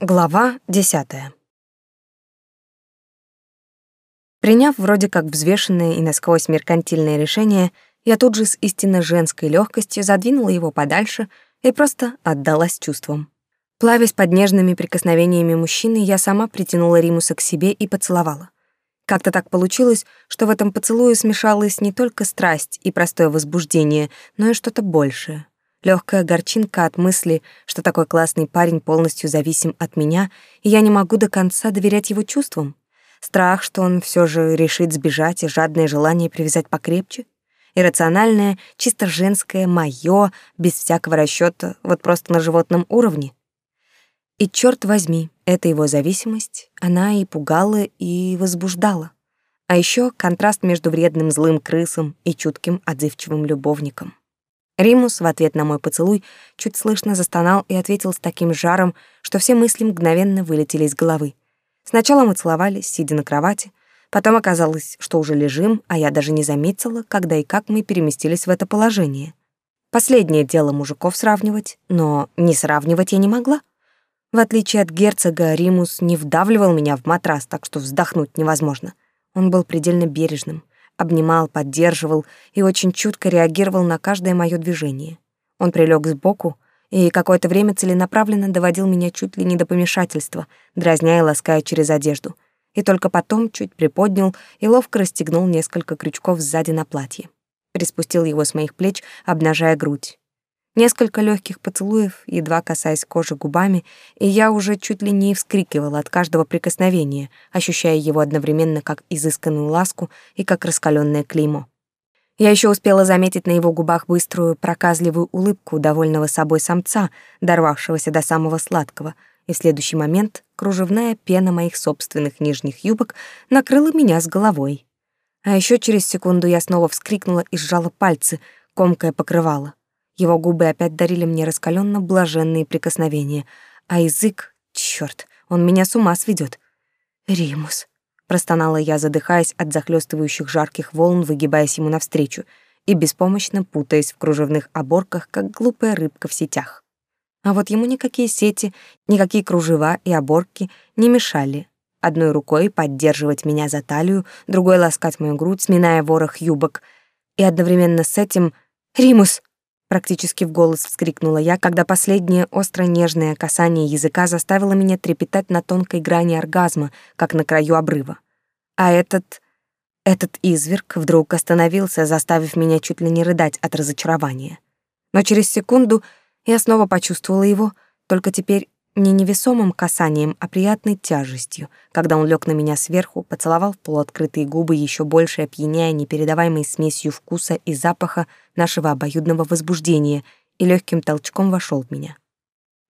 Глава десятая. Приняв вроде как взвешенное и насквозь меркантильное решение, я тут же с истинно женской легкостью задвинула его подальше и просто отдалась чувствам. Плавясь под нежными прикосновениями мужчины, я сама притянула Римуса к себе и поцеловала. Как-то так получилось, что в этом поцелуе смешалась не только страсть и простое возбуждение, но и что-то большее. Легкая горчинка от мысли, что такой классный парень полностью зависим от меня, и я не могу до конца доверять его чувствам. Страх, что он все же решит сбежать, и жадное желание привязать покрепче. Иррациональное, чисто женское, моё, без всякого расчёта, вот просто на животном уровне. И чёрт возьми, эта его зависимость, она и пугала, и возбуждала. А ещё контраст между вредным злым крысом и чутким отзывчивым любовником. Римус в ответ на мой поцелуй чуть слышно застонал и ответил с таким жаром, что все мысли мгновенно вылетели из головы. Сначала мы целовались, сидя на кровати, потом оказалось, что уже лежим, а я даже не заметила, когда и как мы переместились в это положение. Последнее дело мужиков сравнивать, но не сравнивать я не могла. В отличие от герцога, Римус не вдавливал меня в матрас, так что вздохнуть невозможно. Он был предельно бережным обнимал, поддерживал и очень чутко реагировал на каждое мое движение. Он прилег сбоку и какое-то время целенаправленно доводил меня чуть ли не до помешательства, дразня и лаская через одежду. И только потом чуть приподнял и ловко расстегнул несколько крючков сзади на платье. Приспустил его с моих плеч, обнажая грудь. Несколько легких поцелуев, едва касаясь кожи губами, и я уже чуть ли не вскрикивала от каждого прикосновения, ощущая его одновременно как изысканную ласку и как раскаленное клеймо. Я еще успела заметить на его губах быструю, проказливую улыбку довольного собой самца, дорвавшегося до самого сладкого, и в следующий момент кружевная пена моих собственных нижних юбок накрыла меня с головой. А еще через секунду я снова вскрикнула и сжала пальцы, комкая покрывало. Его губы опять дарили мне раскаленно блаженные прикосновения, а язык, черт, он меня с ума сведет. Римус, простонала я, задыхаясь от захлестывающих жарких волн, выгибаясь ему навстречу и беспомощно путаясь в кружевных оборках, как глупая рыбка в сетях. А вот ему никакие сети, никакие кружева и оборки не мешали. Одной рукой поддерживать меня за талию, другой ласкать мою грудь, сминая ворох юбок. И одновременно с этим «Римус!» Практически в голос вскрикнула я, когда последнее остро-нежное касание языка заставило меня трепетать на тонкой грани оргазма, как на краю обрыва. А этот... этот изверг вдруг остановился, заставив меня чуть ли не рыдать от разочарования. Но через секунду я снова почувствовала его, только теперь не невесомым касанием, а приятной тяжестью, когда он лег на меня сверху, поцеловал в полуоткрытые губы, еще больше опьяняя непередаваемой смесью вкуса и запаха нашего обоюдного возбуждения и легким толчком вошел в меня.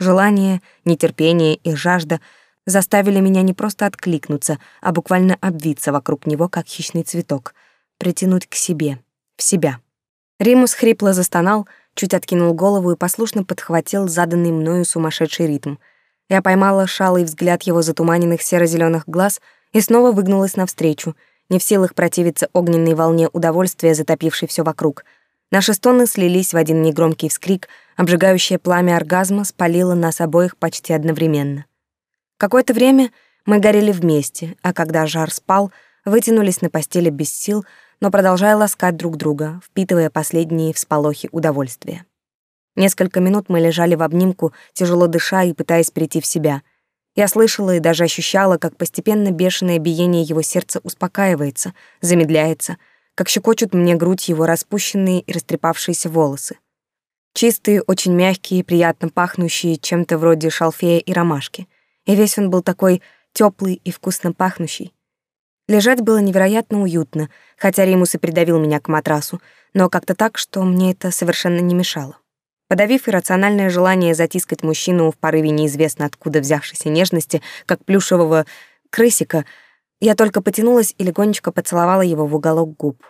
Желание, нетерпение и жажда заставили меня не просто откликнуться, а буквально обвиться вокруг него, как хищный цветок, притянуть к себе, в себя. Римус хрипло застонал, чуть откинул голову и послушно подхватил заданный мною сумасшедший ритм — я поймала шалый взгляд его затуманенных серо зеленых глаз и снова выгнулась навстречу, не в силах противиться огненной волне удовольствия, затопившей все вокруг. Наши стоны слились в один негромкий вскрик, обжигающее пламя оргазма спалило нас обоих почти одновременно. Какое-то время мы горели вместе, а когда жар спал, вытянулись на постели без сил, но продолжая ласкать друг друга, впитывая последние всполохи удовольствия. Несколько минут мы лежали в обнимку, тяжело дыша и пытаясь прийти в себя. Я слышала и даже ощущала, как постепенно бешеное биение его сердца успокаивается, замедляется, как щекочут мне грудь его распущенные и растрепавшиеся волосы. Чистые, очень мягкие, приятно пахнущие чем-то вроде шалфея и ромашки. И весь он был такой теплый и вкусно пахнущий. Лежать было невероятно уютно, хотя Римус и придавил меня к матрасу, но как-то так, что мне это совершенно не мешало. Подавив иррациональное желание затискать мужчину в порыве неизвестно откуда взявшейся нежности, как плюшевого крысика, я только потянулась и легонечко поцеловала его в уголок губ.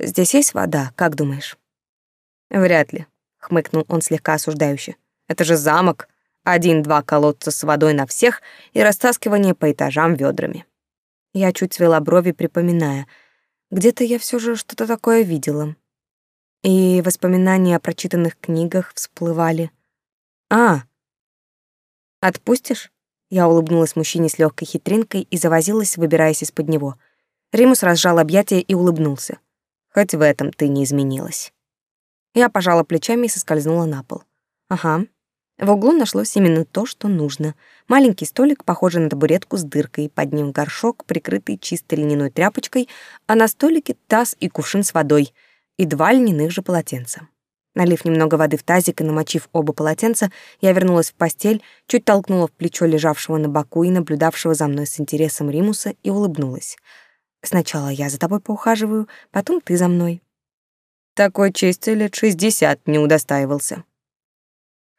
«Здесь есть вода, как думаешь?» «Вряд ли», — хмыкнул он слегка осуждающе. «Это же замок. Один-два колодца с водой на всех и растаскивание по этажам ведрами». Я чуть свела брови, припоминая. Где-то я все же что-то такое видела и воспоминания о прочитанных книгах всплывали. А, Отпустишь? Я улыбнулась мужчине с легкой хитринкой и завозилась, выбираясь из-под него. Римус разжал объятия и улыбнулся. Хоть в этом ты не изменилась. Я пожала плечами и соскользнула на пол. Ага. В углу нашлось именно то, что нужно. Маленький столик, похожий на табуретку с дыркой, под ним горшок, прикрытый чистой льняной тряпочкой, а на столике таз и кувшин с водой, и два льняных же полотенца. Налив немного воды в тазик и намочив оба полотенца, я вернулась в постель, чуть толкнула в плечо лежавшего на боку и наблюдавшего за мной с интересом Римуса и улыбнулась. «Сначала я за тобой поухаживаю, потом ты за мной». Такой чести лет шестьдесят не удостаивался.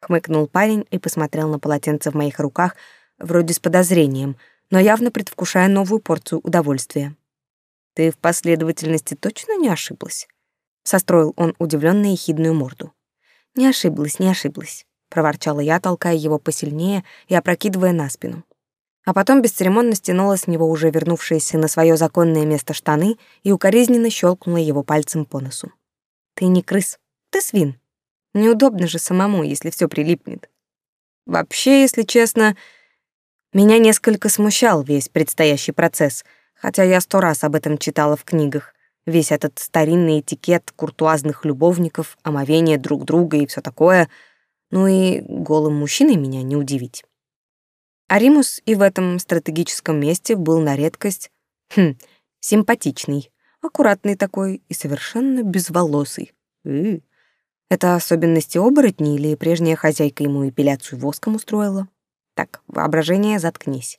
Хмыкнул парень и посмотрел на полотенце в моих руках, вроде с подозрением, но явно предвкушая новую порцию удовольствия. «Ты в последовательности точно не ошиблась?» Состроил он удивленно ехидную морду. «Не ошиблась, не ошиблась», — проворчала я, толкая его посильнее и опрокидывая на спину. А потом бесцеремонно стянула с него уже вернувшиеся на свое законное место штаны и укоризненно щелкнула его пальцем по носу. «Ты не крыс, ты свин. Неудобно же самому, если все прилипнет. Вообще, если честно, меня несколько смущал весь предстоящий процесс, хотя я сто раз об этом читала в книгах. Весь этот старинный этикет куртуазных любовников, омовение друг друга и все такое. Ну и голым мужчиной меня не удивить. Аримус и в этом стратегическом месте был на редкость хм, симпатичный, аккуратный такой и совершенно безволосый. И это особенности оборотней или прежняя хозяйка ему эпиляцию воском устроила? Так, воображение, заткнись.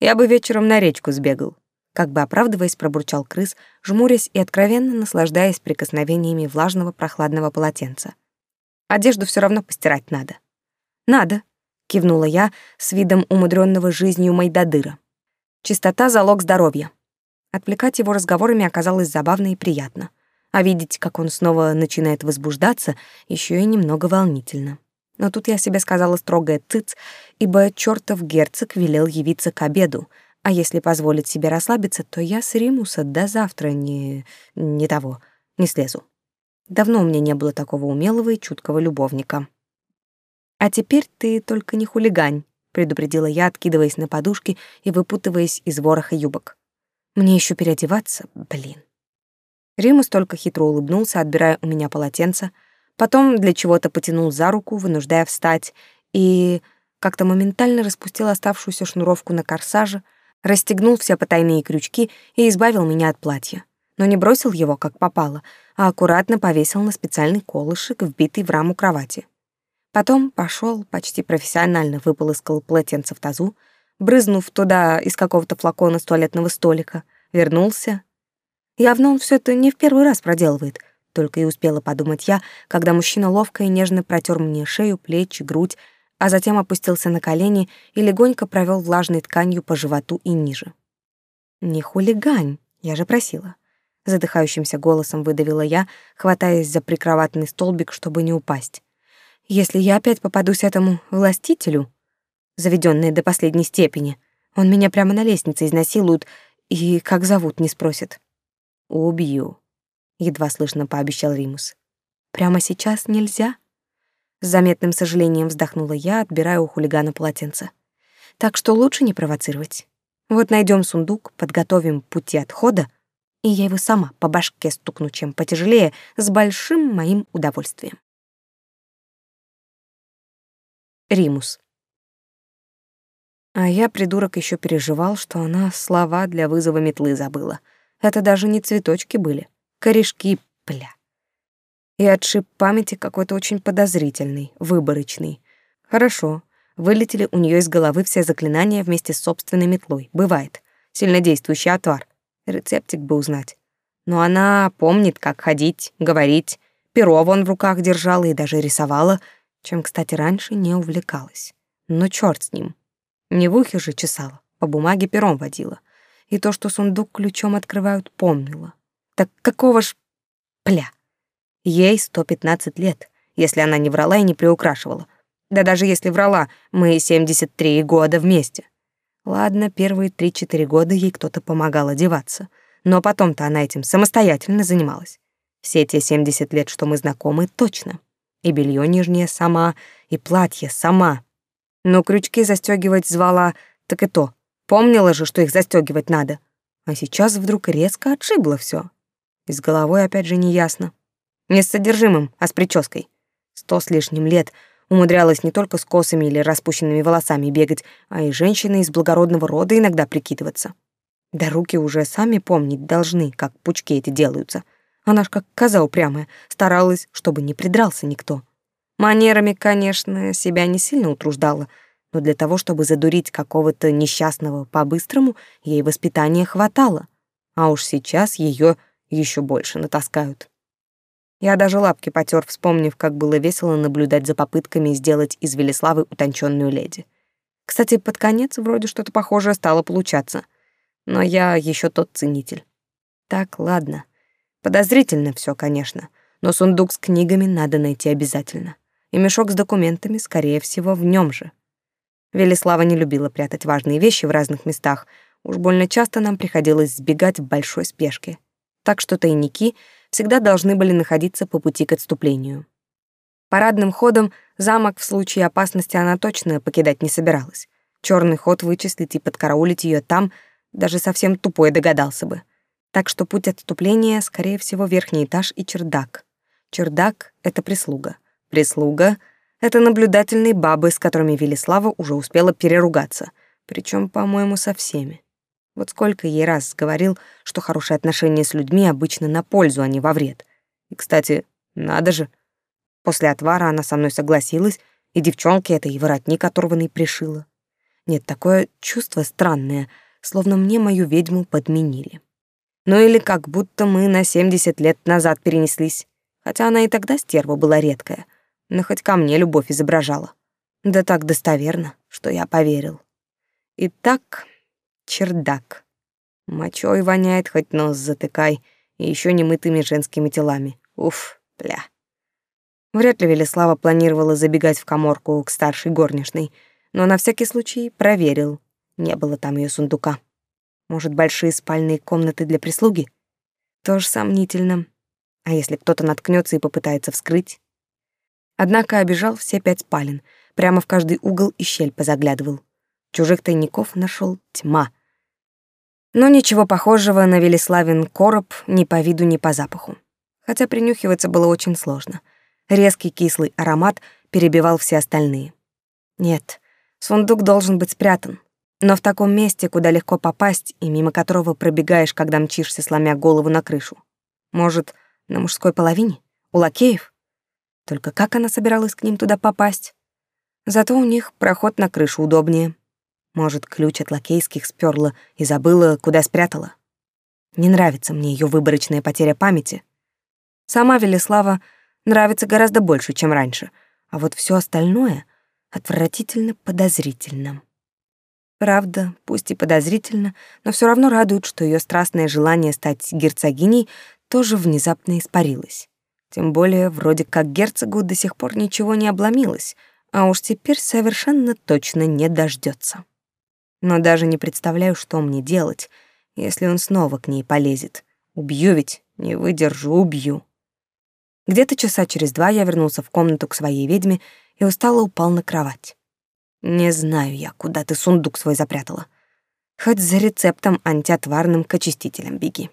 Я бы вечером на речку сбегал. Как бы оправдываясь, пробурчал крыс, жмурясь и откровенно наслаждаясь прикосновениями влажного прохладного полотенца. Одежду все равно постирать надо. Надо, кивнула я с видом умудренного жизнью Майдадыра. Чистота — залог здоровья. Отвлекать его разговорами оказалось забавно и приятно а видеть, как он снова начинает возбуждаться, еще и немного волнительно. Но тут я себе сказала строгое «цыц», ибо чертов герцог велел явиться к обеду, а если позволить себе расслабиться, то я с Римуса до завтра не... не того, не слезу. Давно у меня не было такого умелого и чуткого любовника. «А теперь ты только не хулигань», — предупредила я, откидываясь на подушки и выпутываясь из вороха юбок. «Мне еще переодеваться, блин». Римус только хитро улыбнулся, отбирая у меня полотенце, потом для чего-то потянул за руку, вынуждая встать, и как-то моментально распустил оставшуюся шнуровку на корсаже, расстегнул все потайные крючки и избавил меня от платья. Но не бросил его, как попало, а аккуратно повесил на специальный колышек, вбитый в раму кровати. Потом пошел, почти профессионально выполоскал полотенце в тазу, брызнув туда из какого-то флакона с туалетного столика, вернулся, Явно он все это не в первый раз проделывает. Только и успела подумать я, когда мужчина ловко и нежно протер мне шею, плечи, грудь, а затем опустился на колени и легонько провел влажной тканью по животу и ниже. «Не хулигань, я же просила». Задыхающимся голосом выдавила я, хватаясь за прикроватный столбик, чтобы не упасть. «Если я опять попадусь этому властителю, заведенной до последней степени, он меня прямо на лестнице изнасилует и как зовут не спросит». «Убью», — едва слышно пообещал Римус. «Прямо сейчас нельзя?» С заметным сожалением вздохнула я, отбирая у хулигана полотенце. «Так что лучше не провоцировать. Вот найдем сундук, подготовим пути отхода, и я его сама по башке стукну чем потяжелее, с большим моим удовольствием». Римус. А я, придурок, еще переживал, что она слова для вызова метлы забыла — это даже не цветочки были, корешки, пля. И отшиб памяти какой-то очень подозрительный, выборочный. Хорошо, вылетели у нее из головы все заклинания вместе с собственной метлой. Бывает. Сильнодействующий отвар. Рецептик бы узнать. Но она помнит, как ходить, говорить. Перо вон в руках держала и даже рисовала, чем, кстати, раньше не увлекалась. Но черт с ним. Не в ухе же чесала, по бумаге пером водила и то, что сундук ключом открывают, помнила. Так какого ж... Пля. Ей 115 лет, если она не врала и не приукрашивала. Да даже если врала, мы 73 года вместе. Ладно, первые 3-4 года ей кто-то помогал одеваться, но потом-то она этим самостоятельно занималась. Все те 70 лет, что мы знакомы, точно. И белье нижнее сама, и платье сама. Но крючки застегивать звала, так и то. Помнила же, что их застегивать надо. А сейчас вдруг резко отшибло все. И с головой опять же неясно. Не с содержимым, а с прической. Сто с лишним лет умудрялась не только с косами или распущенными волосами бегать, а и женщины из благородного рода иногда прикидываться. Да руки уже сами помнить должны, как пучки эти делаются. Она ж как коза упрямая, старалась, чтобы не придрался никто. Манерами, конечно, себя не сильно утруждала, но для того, чтобы задурить какого-то несчастного по-быстрому, ей воспитания хватало. А уж сейчас ее еще больше натаскают. Я даже лапки потер, вспомнив, как было весело наблюдать за попытками сделать из Велеславы утонченную леди. Кстати, под конец вроде что-то похожее стало получаться. Но я еще тот ценитель. Так, ладно. Подозрительно все, конечно, но сундук с книгами надо найти обязательно. И мешок с документами, скорее всего, в нем же. Велеслава не любила прятать важные вещи в разных местах. Уж больно часто нам приходилось сбегать в большой спешке. Так что тайники — всегда должны были находиться по пути к отступлению. Парадным ходом замок в случае опасности она точно покидать не собиралась. Черный ход вычислить и подкараулить ее там даже совсем тупой догадался бы. Так что путь отступления, скорее всего, верхний этаж и чердак. Чердак — это прислуга. Прислуга — это наблюдательные бабы, с которыми Велислава уже успела переругаться, причем, по-моему, со всеми. Вот сколько ей раз говорил, что хорошие отношения с людьми обычно на пользу, а не во вред. И, кстати, надо же. После отвара она со мной согласилась, и девчонке это и воротник оторванный пришила. Нет, такое чувство странное, словно мне мою ведьму подменили. Ну или как будто мы на 70 лет назад перенеслись. Хотя она и тогда стерва была редкая, но хоть ко мне любовь изображала. Да так достоверно, что я поверил. Итак, чердак. Мочой воняет, хоть нос затыкай, и еще немытыми женскими телами. Уф, бля. Вряд ли Велеслава планировала забегать в коморку к старшей горничной, но на всякий случай проверил. Не было там ее сундука. Может, большие спальные комнаты для прислуги? Тоже сомнительно. А если кто-то наткнется и попытается вскрыть? Однако обижал все пять спален, прямо в каждый угол и щель позаглядывал. Чужих тайников нашел тьма. Но ничего похожего на Велиславин короб ни по виду, ни по запаху. Хотя принюхиваться было очень сложно. Резкий кислый аромат перебивал все остальные. Нет, сундук должен быть спрятан. Но в таком месте, куда легко попасть и мимо которого пробегаешь, когда мчишься, сломя голову на крышу. Может, на мужской половине? У лакеев? Только как она собиралась к ним туда попасть? Зато у них проход на крышу удобнее. Может, ключ от лакейских сперла и забыла, куда спрятала. Не нравится мне ее выборочная потеря памяти. Сама Велеслава нравится гораздо больше, чем раньше, а вот все остальное отвратительно подозрительно. Правда, пусть и подозрительно, но все равно радует, что ее страстное желание стать герцогиней тоже внезапно испарилось. Тем более, вроде как герцогу до сих пор ничего не обломилось, а уж теперь совершенно точно не дождется но даже не представляю, что мне делать, если он снова к ней полезет. Убью ведь, не выдержу, убью. Где-то часа через два я вернулся в комнату к своей ведьме и устало упал на кровать. Не знаю я, куда ты сундук свой запрятала. Хоть за рецептом антиотварным к очистителям беги.